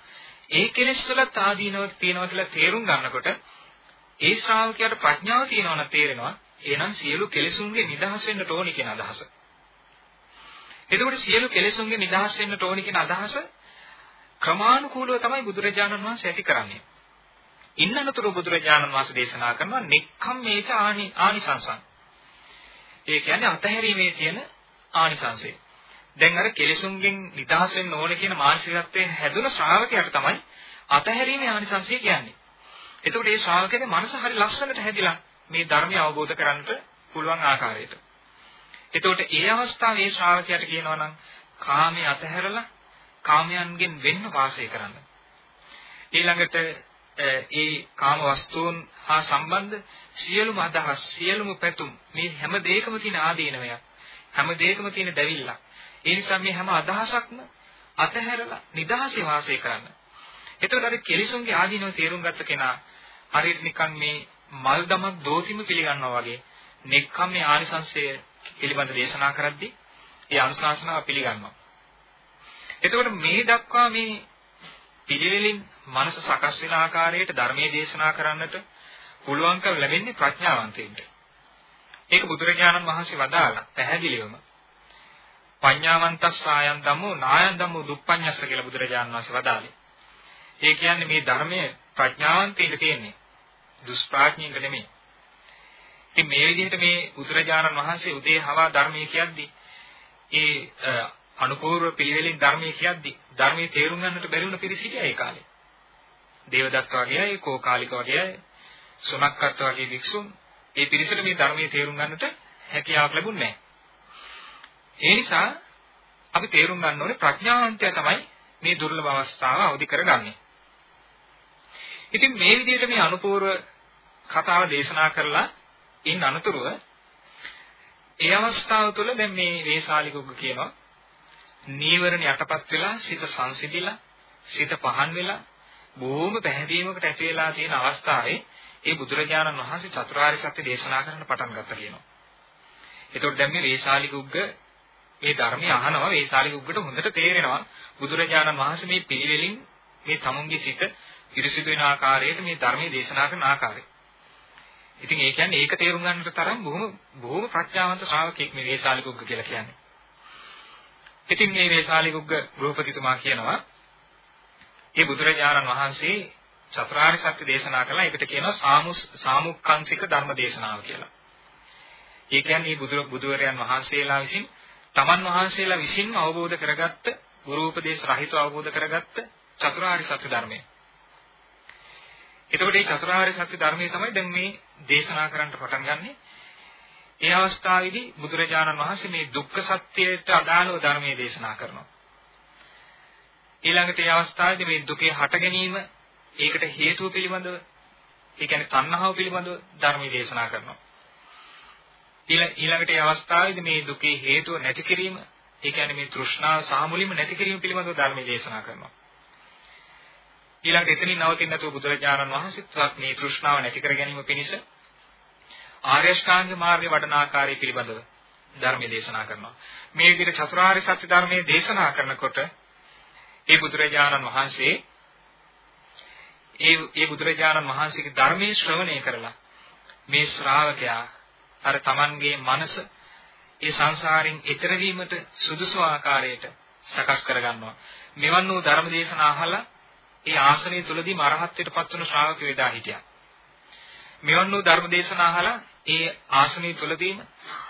ඒ කෙලෙස් වලත් ආදීනවක් තියෙනවා කියලා තේරුම් ගන්නකොට ඒ ශ්‍රාවකයාට ප්‍රඥාව තියෙනවා නම් තේරෙනවා එහෙනම් සියලු කෙලෙසුන්ගේ නිදහස් වෙන්න ඕනි කියන අදහස. එතකොට සියලු කෙලෙසුන්ගේ නිදහස් වෙන්න ඕනි කියන අදහස ක්‍රමානුකූලව තමයි බුදුරජාණන් වහන්සේ ඇති කරන්නේ. ඉන්නනතුරු බුදුරජාණන් වහන්සේ දේශනා කරනවා නික්ඛම්මේච ආනි ආනිසංසං. ඒ කියන්නේ අතහැරීමේ තියෙන ආනිසංසය. දැන් අර කෙලෙසුන්ගෙන් නිදහස් වෙන්න ඕනේ කියන මානසිකත්වයෙන් හැදුන ශ්‍රාවකයාට තමයි අතහැරීමේ ආනිසංසය කියන්නේ. එතකොට මේ ශ්‍රාවකයාගේ මනස හරි ලස්සනට හැදිලා මේ ධර්මය අවබෝධ කරගන්නට පුළුවන් ආකාරයට. එතකොට ඒ අවස්ථාවේ මේ ශ්‍රාවකයාට කියනවා නම් කාමයේ අතහැරලා කාමයන්ගෙන් වෙන්න වාසය කරන්න. ඊළඟට ඒ කාම වස්තුන් හා සම්බන්ධ සියලුම අදහස් සියලුම පැතුම් මේ හැම දෙයකම තියෙන ආදීනවයක් හැම දෙයකම තියෙන දැවිල්ලක් ඒ නිසා මේ හැම අදහසක්ම අතහැරලා නිදහසේ වාසය කරන්න. එතකොට අර කෙලිසුන්ගේ ආදීනව තේරුම් ගත්ත කෙනා හරියට නිකන් මේ මල් දමක් දෝතිම පිළිගන්නවා වගේ නෙක්ඛම්මේ ආනිසංශය පිළිබඳ දේශනා කරද්දී ඒ අනුශාසනාව පිළිගන්නවා. එතකොට මේ දක්වා මේ පිළිවෙලින් මනස සකස් වෙන ආකාරයට ධර්මයේ දේශනා කරන්නට පුළුවන්කම ලැබෙන්නේ ප්‍රඥාවන්තයින්ට. ඒක බුදුරජාණන් වහන්සේ වදාලා පැහැදිලිවම පඤ්ඤාවන්තස් ආයන් ධම්මෝ නායන් ධම්මෝ දුප්පඤ්ඤස්ස කියලා බුදුරජාණන් වහන්සේ වදාළේ. ඒ කියන්නේ මේ ධර්මයේ ප්‍රඥාවන්තයින්ට තියෙන්නේ. දුෂ්ප්‍රඥයින්ට නෙමෙයි. ඉතින් මේ විදිහට මේ බුදුරජාණන් වහන්සේ උදේ හවා ධර්මයේ කියද්දි ඒ අනුපූර්ව පිළිවෙලින් ධර්මයේ කියද්දි ධර්මයේ තේරුම් ගන්නට බැරි වුණ පිරිසිටියා ඒ කාලේ. දේවදත්ත වගේ අය, කෝකාලික වගේ අය, සුනක්කත් වගේ වික්ෂුන් ඒ පිරිසට මේ ධර්මයේ තේරුම් ගන්නට හැකියාවක් ලැබුණේ නැහැ. ඒ නිසා අපි තේරුම් ගන්න ඕනේ ප්‍රඥාවන්තය තමයි මේ දුර්ලභ අවස්ථාව අවදි කරගන්නේ. ඉතින් මේ විදිහට මේ අනුපූර්ව කතාව දේශනා කරලා ඉන් අනතුරුව ඒ අවස්ථාව තුළ දැන් මේ වේශාලිකුග්ග කියනවා නීවරණ යටපත් වෙලා සිත සංසිඳිලා සිත පහන් වෙලා බොහොම පැහැදීමකට ඇති වෙලා තියෙන අවස්ථාවේ ඒ බුදුරජාණන් වහන්සේ චතුරාර්ය සත්‍ය දේශනා කරන්න පටන් ගත්තා කියනවා. එතකොට දැන් මේ වේශාලිකුග්ග මේ ධර්මය අහනවා වේශාලිකුග්ගට හොඳට තේරෙනවා බුදුරජාණන් වහන්සේ මේ පිළිවෙලින් මේ තමුන්ගේ සිත පිරිසිදු වෙන ආකාරයට මේ ධර්මයේ දේශනා කරන ආකාරය. ඉතින් ඒ කියන්නේ ඒක තේරුම් ගන්නට තරම් බොහොම බොහොම ප්‍රඥාවන්ත ශ්‍රාවකෙක් මේ වේශාලිකුග්ග කියලා කියන්නේ. ඉතින් මේ වේශාලිකුග්ග ගෘහපතිතුමා කියනවා ඒ බුදුරජාණන් වහන්සේ චතුරාර්ය සත්‍ය දේශනා කළා. ඒකට කියනවා සාමුස් සාමුක්ඛංශික ධර්ම දේශනාව කියලා. ඒ කියන්නේ බුදු බුදුවරයන් වහන්සේලා විසින් තමන් වහන්සේලා විසින්ම අවබෝධ කරගත්ත ගුරු උපදේශ රහිතව අවබෝධ කරගත්ත චතුරාර්ය සත්‍ය ධර්මය. එතකොට මේ චතුරාර්ය සත්‍ය ධර්මයේ තමයි දැන් මේ දේශනා කරන්න පටන් ගන්නෙ. ඒ අවස්ථාවේදී බුදුරජාණන් වහන්සේ මේ දුක්ඛ සත්‍යයට අදාළව ධර්මයේ දේශනා කරනවා. ඊළඟට ඒ අවස්ථාවේදී මේ දුකේ හට ගැනීම ඒකට හේතුව පිළිබඳව ඒ කියන්නේ තණ්හාව පිළිබඳව ධර්මයේ දේශනා කරනවා. ඊළඟට මේ අවස්ථාවේදී මේ දුකේ හේතුව නැති කිරීම ඒ කියන්නේ මේ තෘෂ්ණාව සාමුලින්ම නැති කිරීම පිළිබඳව ධර්මයේ දේශනා කරනවා. ඊළඟට එතනින් නවතින්න නැතුව බුදුරජාණන් වහන්සේ මේ තෘෂ්ණාව නැති කර ගැනීම පිණිස ආර්ය ශ්‍රාංග මාර්ගයේ වඩන ආකාරය පිළිබඳව ධර්මයේ දේශනා කරනවා. මේ විදිහට චතුරාර්ය සත්‍ය ධර්මයේ දේශනා කරනකොට ඒ බුදුරජාණන් වහන්සේ ඒ ඒ බුදුරජාණන් වහන්සේගේ ධර්මයේ ශ්‍රවණය කරලා මේ ශ්‍රාවකයා අර Tamanගේ මනස ඒ සංසාරයෙන් ඈතර වීමට සුදුසු ආකාරයට සකස් කරගන්නවා. මෙවන් වූ ධර්ම දේශනා අහලා ඒ ආසනය තුලදී මරහත්ත්වයට පත්වන ශ්‍රාවකයෝ එදා හිටියා. මෙවන් වූ ධර්ම දේශනා අහලා ඒ ආසනය තුලදීම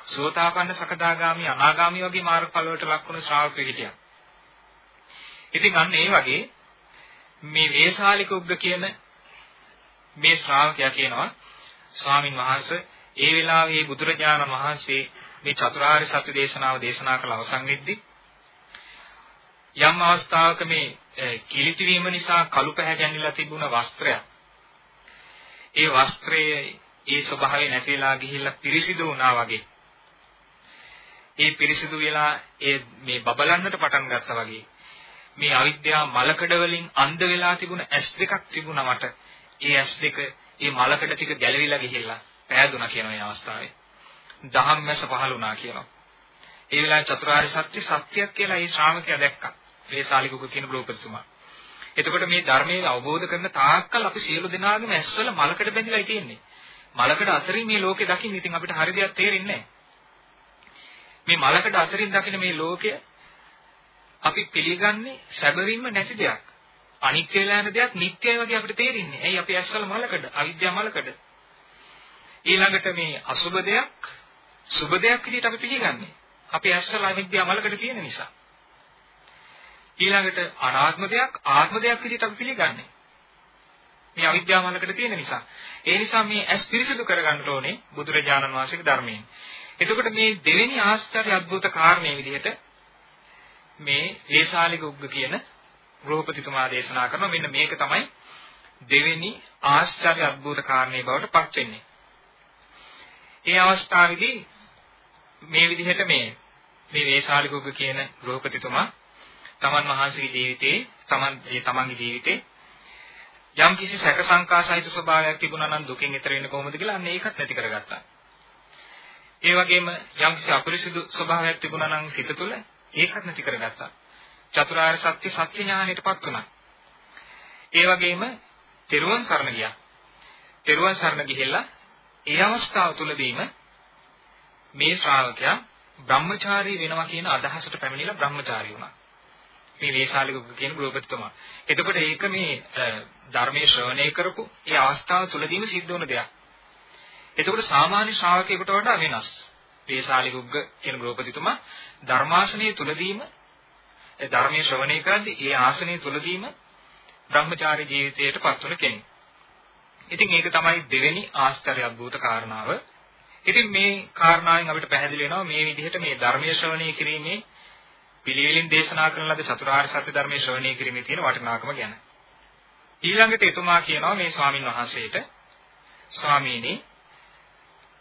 සෝතාපන්න සකදාගාමි අනාගාමි වගේ මාර්ගඵල වලට ලක්වන ශ්‍රාවකයෝ හිටියා. ඉතින් අන්න ඒ වගේ මේ වේසාලික උග්ග කියන මේ ශ්‍රාවකයා කියනවා ස්වාමින් වහන්සේ ඒ වෙලාවේ බුදුරජාණන් වහන්සේ මේ චතුරාර්ය සත්‍ය දේශනාව දේශනා කළ අවසන් වෙද්දී යම් අවස්ථාවක මේ කිලිති වීම නිසා කළු පැහැ ගැන්විලා තිබුණ වස්ත්‍රය. ඒ වස්ත්‍රයේ ඒ ස්වභාවය නැතිලා ගිහිල්ලා පිරිසිදු වුණා වගේ. ඒ පිරිසිදු වෙලා ඒ මේ බබලන්නට පටන් ගත්තා වගේ. මේ අවිද්‍යාව මලකඩ වලින් අන්ධ වෙලා තිබුණ ඇස් දෙකක් තිබුණා මට. ඒ ඇස් දෙක ඒ මලකඩ ටික ගැලවිලා ගිහිල්ලා පෑදුනා කියන මේ අවස්ථාවේ දහම්මැස පහළ වුණා කියනවා ඒ වෙලාවේ චතුරාර්ය සත්‍ය සත්‍යයක් කියලා ඒ ශ්‍රාවකයා දැක්කා මේ ශාලිකුක කියන බ්‍රෝපතිතුමා එතකොට මේ ධර්මයේ අවබෝධ කරන තාක්කල් අපි සියලු දෙනාගේම ඇස්වල මලකඩ බැඳිලායි තියෙන්නේ මලකඩ අතරින් මේ ලෝකේ දකින්න ඉතින් අපිට හරි දෙයක් තේරෙන්නේ මේ මලකඩ අතරින් දකින මේ ලෝකය අපි පිළිගන්නේ සැබවින්ම නැති දෙයක්. අනිත්‍ය වෙලා යන දෙයක් නිට්ටයයි වගේ අපිට තේරෙන්නේ. ඇයි අපි ඇස්වල මලකඩ, අවිද්‍යාව මලකඩ. ඊළඟට මේ අසුබ දෙයක් සුබ දෙයක් විදිහට අපි පිළිගන්නේ. අපි ඇස්සලා අවිද්‍යාවලකට තියෙන නිසා. ඊළඟට අනාත්ම දෙයක් ආත්ම දෙයක් විදිහට අපි පිළිගන්නේ. මේ අවිද්‍යාවලකට තියෙන නිසා. ඒ නිසා මේ ඇස් පිරිසිදු කරගන්න ඕනේ බුදුරජාණන් වහන්සේගේ ධර්මයෙන්. එතකොට මේ දෙවෙනි ආශ්චර්ය අද්භූත කාරණේ විදිහට මේ ඒසාලික උග්ග කියන ගෘහපතිතුමා දේශනා කරන මෙන්න මේක තමයි දෙවෙනි ආශ්චර්ය අද්භූත කාරණේ බවට පත් වෙන්නේ. ඒ අවස්ථාවේදී මේ විදිහට මේ මේ වේශාලික උග්ග කියන ගෘහපතිතුමා තමන් වහන්සේගේ ජීවිතේ තමන් ඒ තමන්ගේ ජීවිතේ යම් කිසි සැක සංකා සහිත ස්වභාවයක් තිබුණා නම් දුකෙන් ඈතර වෙන්නේ කොහොමද කියලා අන්න ඒකත් නැති කරගත්තා. ඒ වගේම යම් කිසි අපරිසිදු ස්වභාවයක් තිබුණා නම් සිත තුළ ඒකත් නැති කරගත්තා. චතුරාර්ය සත්‍ය සත්‍ය ඥානයටපත් වුණා. ඒ වගේම තෙරුවන් සරණ ගියා. තෙරුවන් සරණ ගිහිල්ලා ඒ අවස්ථාව තුළදීම මේ ශ්‍රාවකයා බ්‍රහ්මචාරී වෙනවා කියන අදහසට පැමිණිලා බ්‍රහ්මචාරී වුණා. මේ වේශාලික කියන ගෘහපතිතුමා. එතකොට ඒක මේ ධර්මයේ ශ්‍රවණය කරපු ඒ අවස්ථාව තුළදීම සිද්ධ වුණ දෙයක්. එතකොට සාමාන්‍ය ශ්‍රාවකයෙකුට වඩා වෙනස්. වේශාලික උග්ග කියන ගෘහපතිතුමා ධර්මාසනයේ තුළදීම ඒ ධර්මයේ ශ්‍රවණය කරද්දී ඒ ආසනයේ තුළදීම බ්‍රහ්මචාරී ජීවිතයට පත් වුණ කෙනෙක්. ඉතින් ඒක තමයි දෙවෙනි ආශ්චර්ය අద్భుත කාරණාව. ඉතින් මේ කාරණාවෙන් අපිට පැහැදිලි වෙනවා මේ විදිහට මේ ධර්මයේ ශ්‍රවණය කිරීමේ පිළිවෙලින් දේශනා කරන ලද චතුරාර්ය සත්‍ය ධර්මයේ ශ්‍රවණය කිරීමේ තියෙන වටිනාකම ගැන. ඊළඟට එතුමා කියනවා මේ ස්වාමින් වහන්සේට ස්වාමීනි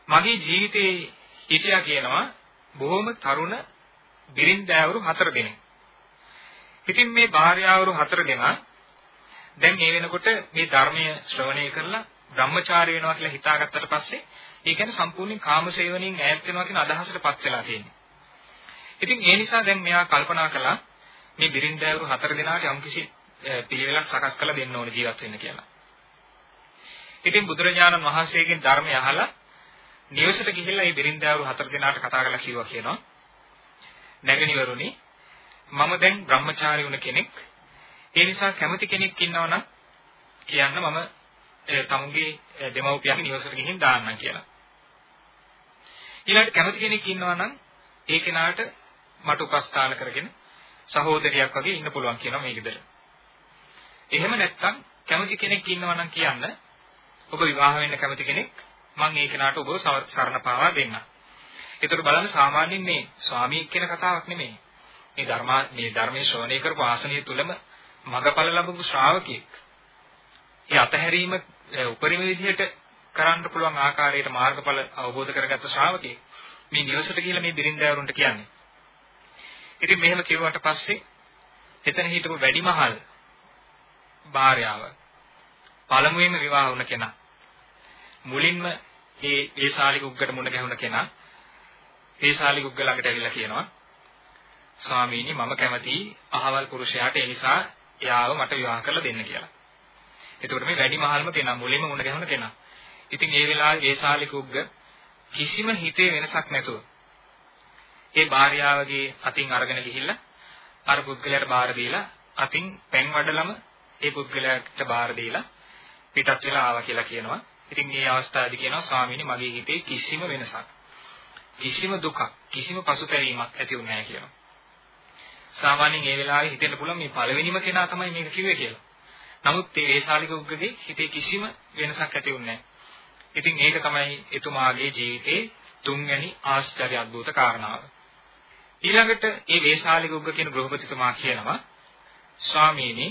මගේ ජීවිතේ හිටියා කියනවා බොහොම තරුණ බිරින්දෑවරු හතර දෙනෙක්. ඉතින් මේ භාර්යාවරු හතර දෙනා දැන් මේ වෙනකොට මේ ධර්මය ශ්‍රවණය කරලා බ්‍රහ්මචාරී වෙනවා කියලා හිතාගත්තට පස්සේ ඒ කියන්නේ සම්පූර්ණයෙන් කාමසේවණින් ඈත් වෙනවා කියන අදහසටපත් වෙලා තියෙනවා. ඉතින් ඒ නිසා දැන් මෙයා කල්පනා කළා මේ බිරින්දෑවරු හතර දෙනාට යම්කිසි පිළිවෙලක් සකස් කරලා දෙන්න ඕනේ ජීවත් වෙන්න කියලා. ඉතින් බුදුරජාණන් වහන්සේගෙන් ධර්මය අහලා නිවසට ගිහිල්ලා මේ බිරින්දෑවරු හතර දෙනාට කතා කරලා කිව්වා කියනවා. නැගණිවරුනි මම දැන් බ්‍රහ්මචාරී වුණ කෙනෙක්. ඒ නිසා කැමති කෙනෙක් ඉන්නවනම් කියන්න මම තමුගේ දෙමව්පියන්ගේ නිවසට ගිහින් දාන්නම් කියලා. ඊළඟට කැමති කෙනෙක් ඉන්නවනම් ඒ කෙනාට මට උපස්ථාන කරගෙන සහෝදරියක් වගේ ඉන්න පුළුවන් කියනවා මේ ගෙදර. එහෙම නැත්නම් කැමති කෙනෙක් ඉන්නවා නම් කියන්න ඔබ විවාහ වෙන්න කැමති කෙනෙක් මම ඒ කෙනාට ඔබව සරණ පාවා දෙන්නම්. ඒතර බලන්න සාමාන්‍යයෙන් මේ ස්වාමී කියන කතාවක් නෙමෙයි. මේ ධර්මා මේ ධර්මයේ ශ්‍රවණය කරපු ආසනිය තුලම මගපල ලැබපු ශ්‍රාවකෙක්. ඒ අතහැරීම උපරිම විදිහට කරන්න පුළුවන් ආකාරයට මාර්ගඵල අවබෝධ කරගත්ත ශ්‍රාවකෙක්. මේ නිවසට ගිහිල්ලා මේ බිරින්දෑවරුන්ට කියන්නේ. ඉතින් මෙහෙම කිව්වට පස්සේ එතන හිටපු වැඩිමහල් භාර්යාව පළමුවෙන්ම විවාහ වුණ කෙනා මුලින්ම ඒ වේසාලික උග්ගට මුණ ගැහුණ කෙනා වේසාලික උග්ග ළඟට ඇවිල්ලා කියනවා ස්වාමීනි මම කැමතියි අහවල් පුරුෂයාට ඒ නිසා එයාව මට විවාහ කරලා දෙන්න කියලා. එතකොට මේ වැඩි මහල්ම කෙනා මුලින්ම මුණ ගැහුණ කෙනා. ඉතින් ඒ වෙලාවේ වේසාලික උග්ග කිසිම හිතේ වෙනසක් නැතුව ඒ භාර්යාවගේ අතින් අරගෙන ගිහිල්ලා අර පුද්ගලයාට බාර දීලා අතින් පෙන් වඩලම ඒ පුද්ගලයාට බාර දීලා පිටත් වෙලා ආවා කියලා කියනවා. ඉතින් මේ අවස්ථාවේදී කියනවා ස්වාමීනි මගේ හිතේ කිසිම වෙනසක් කිසිම දුකක් කිසිම පසුතැවීමක් ඇති වුණේ නැහැ කියනවා. සාමාන්‍යයෙන් ඒ වෙලාවේ හිතෙන්න පුළුවන් මේ පළවෙනිම කෙනා තමයි මේක කිව්වේ කියලා. නමුත් මේ වේශාලික උග්ගගේ හිතේ කිසිම වෙනසක් ඇති වුණේ නැහැ. ඉතින් ඒක තමයි එතුමාගේ ජීවිතේ තුන්වැනි ආශ්චර්ය අద్భుත කාරණාව. ඊළඟට මේ වේශාලික උග්ග කියන ගෘහපතිතුමා කියනවා ස්වාමීනි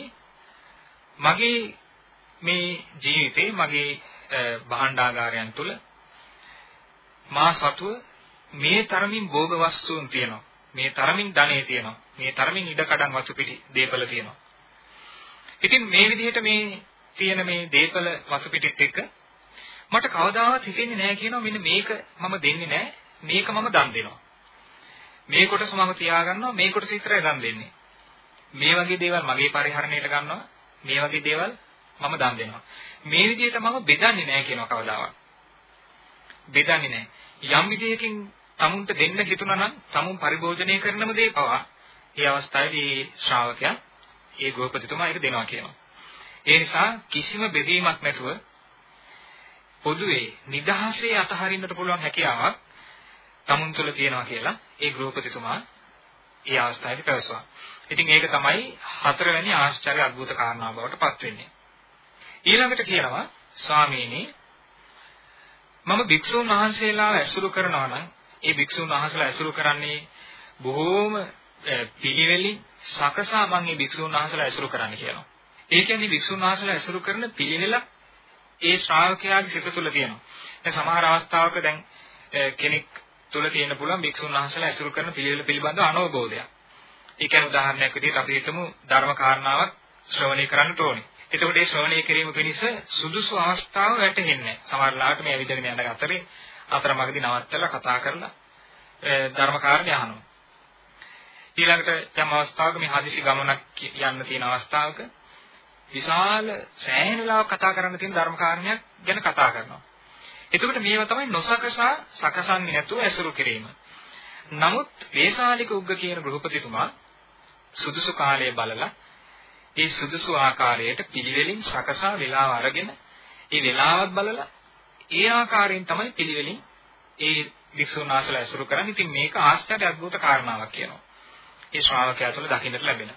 මගේ මේ ජීවිතේ මගේ භාණ්ඩාගාරයන් තුල මා සතුව මේ තරමින් භෝග වස්තුන් තියෙනවා. මේ තරමින් ධනෙ තියෙනවා. මේ තරමින් ඉඩකඩම් වතු පිටි දීපල තියෙනවා. ඉතින් මේ විදිහට මේ තියෙන මේ දීපල වතු පිටිත් එක්ක මට කවදාවත් හිතෙන්නේ නැහැ කියනවා මෙන්න මේක මම දෙන්නේ නැහැ. මේක මම දන් දෙනවා. මේ කොටස මම තියාගන්නවා මේ කොටස විතරයි දන් දෙන්නේ. මේ වගේ දේවල් මගේ පරිහරණයට ගන්නවා. මේ වගේ දේවල් මම දන් දෙනවා. මේ විදිහට මම බෙදන්නේ නැහැ කියනවා කවදාවත්. බෙදන්නේ නැහැ. යම් විදිහකින් tamunට දෙන්න හිතුණා නම් tamun පරිභෝජනය කරනම දේ පවා ඒ අවස්ථාවේදී ශ්‍රාවකයා ඒ ගෝපතිතුමා ඒක දෙනවා කියනවා. ඒ නිසා කිසිම බෙදීමක් නැතුව පොදුවේ නිදහසේ අතහරින්නට පුළුවන් හැකියාවක් tamun තුල තියෙනවා කියලා ඒ ගෘහපතිතුමා ඒ අවස්ථාවේදී පැවසුවා. ඉතින් ඒක තමයි හතරවැනි ආශ්චර්ය අద్భుත කාරණාව බවට පත් වෙන්නේ. ඊළඟට කියනවා ස්වාමීනි මම භික්ෂුන් වහන්සේලාව ඇසුරු කරනවා නම් ඒ භික්ෂුන් වහන්සේලා ඇසුරු කරන්නේ බොහෝම පිළිවෙලින් සකසා මම මේ භික්ෂුන් වහන්සේලා ඇසුරු කරන්න කියනවා. ඒ කියන්නේ භික්ෂුන් වහන්සේලා ඇසුරු කරන පිළිවෙල ඒ ශ්‍රාවකයාගේ සිත තුළ තියෙනවා. දැන් සමහර අවස්ථාවක දැන් කෙනෙක් තුළ තියෙන පුළුවන් භික්ෂුන් වහන්සේලා ඇසුරු කරන පිළිවෙල පිළිබඳව අනවබෝධයක්. ඒ කියන්නේ උදාහරණයක් විදිහට අපි හිතමු ධර්ම කාරණාවක් ශ්‍රවණය කරන්නට ඕනේ. එතකොට ඒ ශ්‍රවණය කිරීම පිණිස සුදුසු අවස්ථාව වැටහෙන්නේ නැහැ. සමහර ලාවට මේ ඇවිදගෙන යන අතරේ අතරමඟදී නවත්තලා කතා කරලා ධර්ම කාරණේ අහනවා. ඊළඟට යම් අවස්ථාවක මේ හදිසි ගමනක් යන්න තියෙන අවස්ථාවක විශාල සෑහෙන වෙලාවක් කතා කරන්න තියෙන ධර්ම කාරණයක් ගැන කතා කරනවා. එතකොට මේවා තමයි නොසකසා සකසන්නේ නැතුව ඇසුරු කිරීම. නමුත් වේසාලික උග්ග කියන ගෘහපතිතුමා සුදුසු කාලය බලලා ඒ සුදුසු ආකාරයට පිළිවෙලින් සකසා වේලාව අරගෙන ඒ වේලාවත් බලලා ඒ ආකාරයෙන් තමයි පිළිවෙලින් ඒ වික්ෂුන් වහන්සේලා ඇසුරු කරන්නේ. ඉතින් මේක ආශ්චර්ය අద్భుත කාරණාවක් කියනවා. ඒ ශ්‍රාවකයා තුළ දකින්නට ලැබෙන.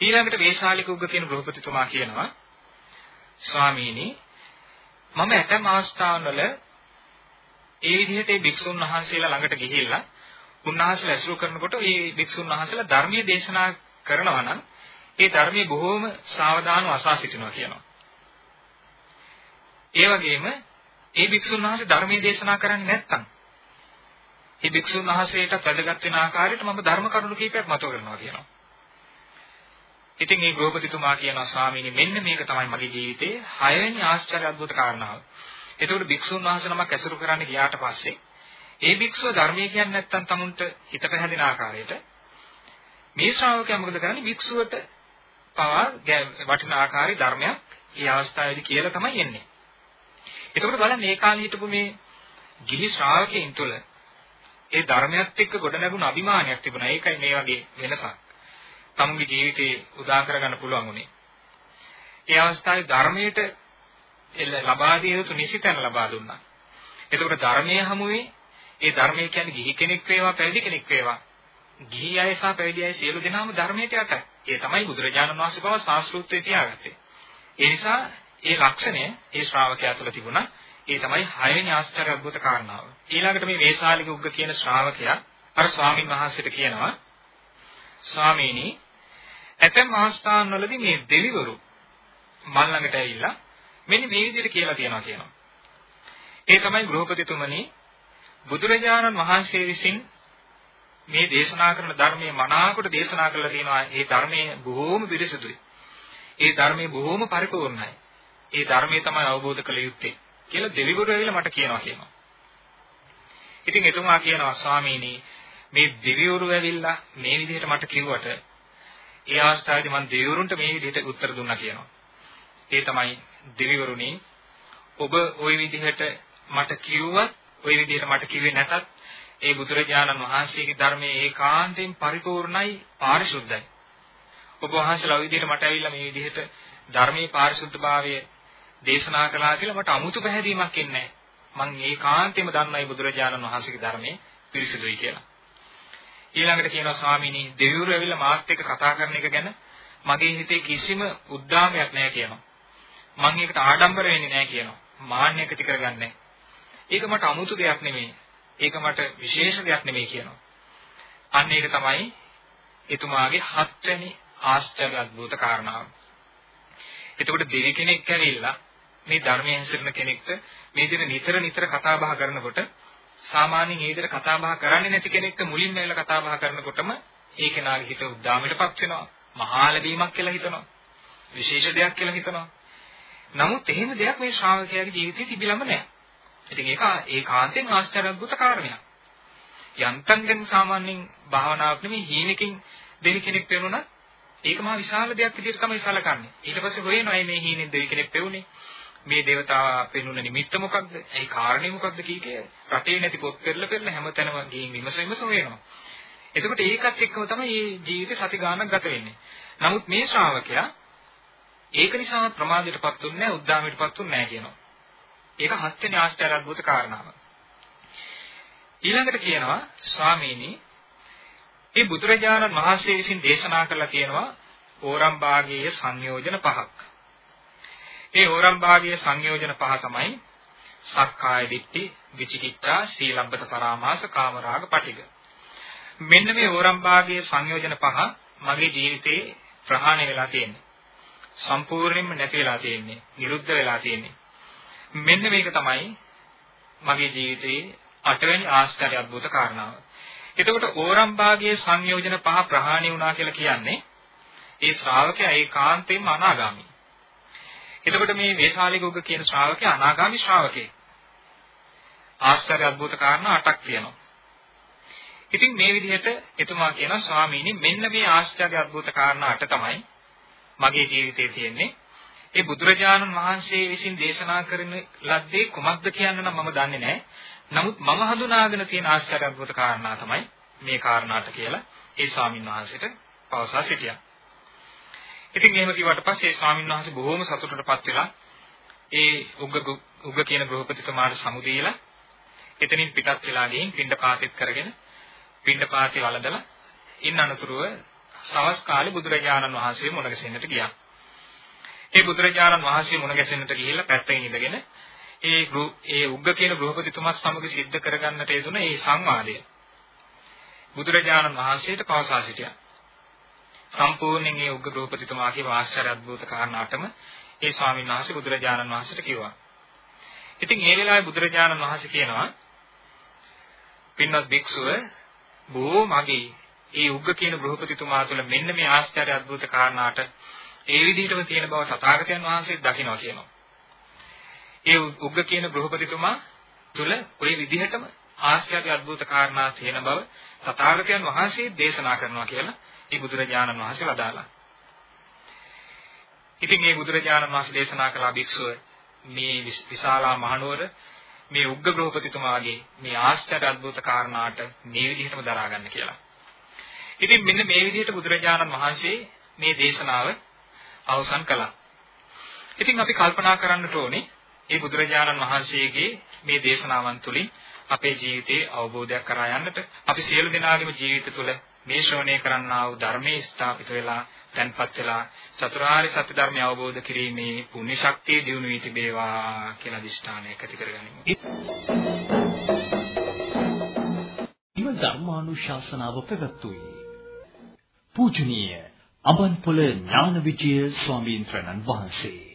ඊළඟට වේශාලික උග්ග කියන ගෘහපතිතුමා කියනවා ස්වාමීනි මම ඇතම් අවස්ථාවල ඒ විදිහට ඒ භික්ෂුන් වහන්සේලා ළඟට ගිහිල්ලා උන්වහන්සේලා ඇසුරු කරනකොට ඒ භික්ෂුන් වහන්සේලා ධර්මීය දේශනා කරනවා නම් ඒ ධර්මයේ බොහෝම සාවධානව අසා සිටිනවා කියනවා. ඒ වගේම ඒ භික්ෂුන් වහන්සේ ධර්මයේ දේශනා කරන්නේ නැත්නම් ඒ භික්ෂුන් වහන්සේට වැඩගත් වෙන ආකාරයට මම ධර්ම කරුණු කීපයක් මතව කරනවා කියනවා. ඉතින් මේ ගෘහපතිතුමා කියනවා ස්වාමීනි මෙන්න මේක තමයි මගේ ජීවිතයේ හයවෙනි ආශ්චර්ය අද්භූත කාරණාව. එතකොට භික්ෂුන් වහන්සේ නමක් ඇසුරු කරන්න ගියාට පස්සේ ඒ භික්ෂුව ධර්මයේ කියන්නේ නැත්තම් tamunට හිත පැහැදෙන ආකාරයට මේ ශ්‍රාවකයා මොකද කරන්නේ භික්ෂුවට පවා වටින ආකාරي ධර්මයක් ඒ අවස්ථාවේදී කියලා තමයි එන්නේ. එතකොට බලන්න මේ කාලේ හිටපු මේ ගිහි ශ්‍රාවකයන් තුළ ඒ ධර්මයත් එක්ක ගොඩනැගුණු අභිමානයක් තිබුණා. ඒකයි මේ වගේ වෙනසක්. තමුන්ගේ ජීවිතේ උදා කරගන්න පුළුවන් උනේ. ඒ අවස්ථාවේ ධර්මයට ලබා දිය යුතු නිසිතන ලබා දුන්නා. එතකොට ධර්මයේ හමුවේ ඒ ධර්මය කියන්නේ ගිහි කෙනෙක් වේවා පැවිදි කෙනෙක් වේවා. ගිහි අය සහ පැවිදි අය සියලු දෙනාම ධර්මයට යටයි. ඒ තමයි බුදුරජාණන් වහන්සේ බව සාස්ෘත්වයේ තියාගත්තේ. ඒ නිසා ඒ ලක්ෂණය ඒ ශ්‍රාවකයා තුළ තිබුණා. ඒ තමයි හයවෙනි ආශ්චර්ය අద్భుත කාරණාව. ඊළඟට මේ වේශාලික උග්ග කියන ශ්‍රාවකයා අර ස්වාමින් වහන්සේට කියනවා ස්වාමීනි ඇතැම් අවස්ථාන්වලදී මේ දෙවිවරු මල් ළඟට ඇවිල්ලා මෙන්න මේ විදිහට කියලා තියනවා කියනවා. ඒ තමයි ගෘහපතිතුමනි බුදුරජාණන් වහන්සේ විසින් මේ දේශනා කරන ධර්මයේ මනාකොට දේශනා කරලා තියෙනවා. ඒ ධර්මයේ බොහෝම පිරිසුදුයි. ඒ ධර්මයේ බොහොම පරිපූර්ණයි. ඒ ධර්මයේ තමයි අවබෝධ කළ යුත්තේ කියලා දෙවිවරු ඇවිල්ලා මට කියනවා කියනවා. ඉතින් එතුමා කියනවා ස්වාමීනි මේ දෙවිවරු ඇවිල්ලා මේ විදිහට මට කිව්වට ඒ අවස්ථාවේදී මම දෙවිවරුන්ට මේ විදිහට උත්තර දුන්නා කියනවා. ඒ තමයි දෙවිවරුනි ඔබ ওই විදිහට මට කිව්වත් ওই විදිහට මට කිව්වේ නැතත් ඒ බුදුරජාණන් වහන්සේගේ ධර්මයේ ඒකාන්තයෙන් පරිපූර්ණයි පාරිශුද්ධයි. ඔබ වහන්සේලා ওই විදිහට මට ඇවිල්ලා මේ විදිහට ධර්මයේ පාරිශුද්ධභාවය දේශනා කළා කියලා මට අමුතු පැහැදීමක් එන්නේ නැහැ. මම ඒකාන්තයෙන්ම දන්නයි බුදුරජාණන් වහන්සේගේ ධර්මයේ පිරිසිදුයි කියලා. ඊළඟට කියනවා ස්වාමීනි දෙවිවරු ඇවිල්ලා මාත් එක්ක කතා කරන එක ගැන මගේ හිතේ කිසිම උද්දාමයක් නැහැ කියනවා. මම ඒකට ආඩම්බර වෙන්නේ නැහැ කියනවා. මාන්නයක් ඇති කරගන්නේ ඒක මට අමුතු දෙයක් නෙමෙයි. ඒක මට විශේෂ දෙයක් නෙමෙයි කියනවා. අන්න ඒක තමයි එතුමාගේ හත්වෙනි ආශ්චර්ය අద్భుත කාරණාව. එතකොට දෙවි කෙනෙක් ඇවිල්ලා මේ ධර්මයේ හැසිරෙන කෙනෙක්ට මේ දින නිතර නිතර කතා බහ කරනකොට සාමාන්‍යයෙන් ඒ විදිහට කතා බහ කරන්නේ නැති කෙනෙක්ට මුලින්ම ඇවිල්ලා කතා බහ කරනකොටම ඒ කෙනාගේ හිත උද්දාමයටපත් වෙනවා. මහා ලැබීමක් කියලා හිතනවා. විශේෂ දෙයක් කියලා හිතනවා. නමුත් එහෙම දෙයක් මේ ශ්‍රාවකයාගේ ජීවිතේ තිබිලම නැහැ. ඉතින් ඒක ඒකාන්තයෙන් ආශ්චර්යවත් කාරණයක්. යන්තම් සාමාන්‍යයෙන් භාවනාවක් නෙමෙයි හීනකින් දෙවි කෙනෙක් වෙනුණා ඒක මා විශාල දෙයක් විදිහට තමයි සැලකන්නේ. ඊට පස්සේ හොයනවා මේ හීනෙන් දෙවි කෙනෙක් පෙවුනේ. මේ దేవතාවා පෙන්වන නිමිත්ත මොකක්ද? ඒ කාරණේ මොකක්ද කීකේ? රටේ නැති පොත් පෙරලා පෙරලා හැමතැනම ගිහින් විමසෙමස වෙනවා. එතකොට ඒකත් එක්කම තමයි මේ ජීවිතේ සති ගානක් ගත වෙන්නේ. නමුත් මේ ශ්‍රාවකයා ඒක නිසා ප්‍රමාදයටපත් උන්නේ නැහැ, උද්දාමයටපත් උන්නේ නැහැ කියනවා. ඒක හත් වෙනි ආශ්චර්ය අද්භූත කාරණාවක්. ඊළඟට කියනවා ස්වාමීනි මේ බුදුරජාණන් වහන්සේ විසින් දේශනා කළා කියනවා ඕරම් භාගයේ සංයෝජන පහක්. මේ ඕරම් භාගයේ සංයෝජන පහ තමයි සක්කාය දිට්ඨි, විචිකිච්ඡා, සීලබ්බත පරාමාස, කාමරාග, පටිඝ. මෙන්න මේ ඕරම් භාගයේ සංයෝජන පහ මගේ ජීවිතේ ප්‍රහාණය වෙලා තියෙන්නේ. සම්පූර්ණයෙන්ම නැති වෙලා තියෙන්නේ. නිරුද්ධ වෙලා තියෙන්නේ. මෙන්න මේක තමයි මගේ ජීවිතයේ අටවැනි ආශ්චර්ය අద్భుත කාරණාව. එතකොට ඕරම් භාගයේ සංයෝජන පහ ප්‍රහාණය වුණා කියලා කියන්නේ ඒ ශ්‍රාවකයා ඒකාන්තයෙන්ම අනාගාමී. එතකොට මේ වේශාලිගෝග කියන ශ්‍රාවකයා අනාගාමි ශ්‍රාවකයෙක්. ආශ්චර්ය අද්භූත කාරණා 8ක් තියෙනවා. ඉතින් මේ විදිහට එතුමා කියනවා ස්වාමීනි මෙන්න මේ ආශ්චර්ය අද්භූත කාරණා 8 තමයි මගේ ජීවිතේ තියෙන්නේ. ඒ බුදුරජාණන් වහන්සේ විසින් දේශනා කරන ලද්දේ කුමක්ද කියන්න නම් මම දන්නේ නැහැ. නමුත් මම හඳුනාගෙන තියෙන ආශ්චර්ය අද්භූත කාරණා තමයි මේ කාරණාට කියලා ඒ ස්වාමින් වහන්සේට පවසා සිටියා. ඉතින් එහෙම කිව්වට පස්සේ ඒ ස්වාමින් වහන්සේ බොහොම සතුටටපත් වෙලා ඒ උග්ග උග්ග කියන ගෘහපතිතුමාට සමුදීලා එතනින් පිටත් වෙලා ගිහින් පින්ඩ පාතෙත් කරගෙන පින්ඩ පාතේ වළඳලා ඉන්න අනතුරුව සවස් කාලේ බුදුරජාණන් වහන්සේ මුණ ගැසෙන්නට ගියා. ඒ බුදුරජාණන් වහන්සේ මුණ ගැසෙන්නට ගිහිල්ලා පැත්තකින් ඉඳගෙන ඒ ඒ උග්ග කියන ගෘහපතිතුමා සමග සිද්ධ කරගන්නට යෙදුන ඒ සංවාදය බුදුරජාණන් වහන්සේට පවසා සිටියා. සම්පූර්ණයෙන් මේ උග්ග ගෘහපතිතුමාගේ වාස්චාර අද්භූත කාරණාටම ඒ ස්වාමීන් වහන්සේ බුදුරජාණන් වහන්සේට කිව්වා. ඉතින් ඒ වෙලාවේ බුදුරජාණන් වහන්සේ කියනවා පින්වත් භික්ෂුව බොහෝ මගේ ඒ උග්ග කියන ගෘහපතිතුමා තුළ මෙන්න මේ ආශ්චර්ය අද්භූත කාරණාට ඒ විදිහටම තියෙන බව තථාගතයන් වහන්සේ දකිනවා කියනවා. ඒ උග්ග කියන ගෘහපතිතුමා තුළ ওই විදිහටම ආශ්චර්ය අද්භූත කාරණා තියෙන බව තථාගතයන් වහන්සේ දේශනා කරනවා කියලා ඒ බුදුරජාණන් වහන්සේ වදාළා. ඉතින් මේ බුදුරජාණන් වහන්සේ දේශනා කළ භික්ෂුව මේ විශාලා මහනුවර මේ උග්ග ගෘහපතිතුමාගේ මේ ආශ්චර්ය අద్భుත කාරණාට මේ විදිහටම දරා ගන්න කියලා. ඉතින් මෙන්න මේ විදිහට බුදුරජාණන් වහන්සේ මේ දේශනාව අවසන් කළා. ඉතින් අපි කල්පනා කරන්නට ඕනේ ඒ බුදුරජාණන් වහන්සේගේ මේ දේශනාවන් තුළින් අපේ ජීවිතයේ අවබෝධයක් කරා යන්නට අපි සියලු දෙනාගේම ජීවිත තුළ මේ ශ්‍රවණය කරන්නා වූ ධර්මයේ ස්ථාපිත වෙලා තැන්පත් වෙලා චතුරාර්ය සත්‍ය ධර්මය අවබෝධ කිරීමේ පුණ්‍ය ශක්තිය දිනු වී තිබේවා කියලා අදිෂ්ඨානයක් ඇති කරගනිමු. ඉම ධර්මානුශාසනාව පැවැත්වුවේ පූජනීය අබන්පොළ ඥාන විජය ස්වාමීන් වහන්සේ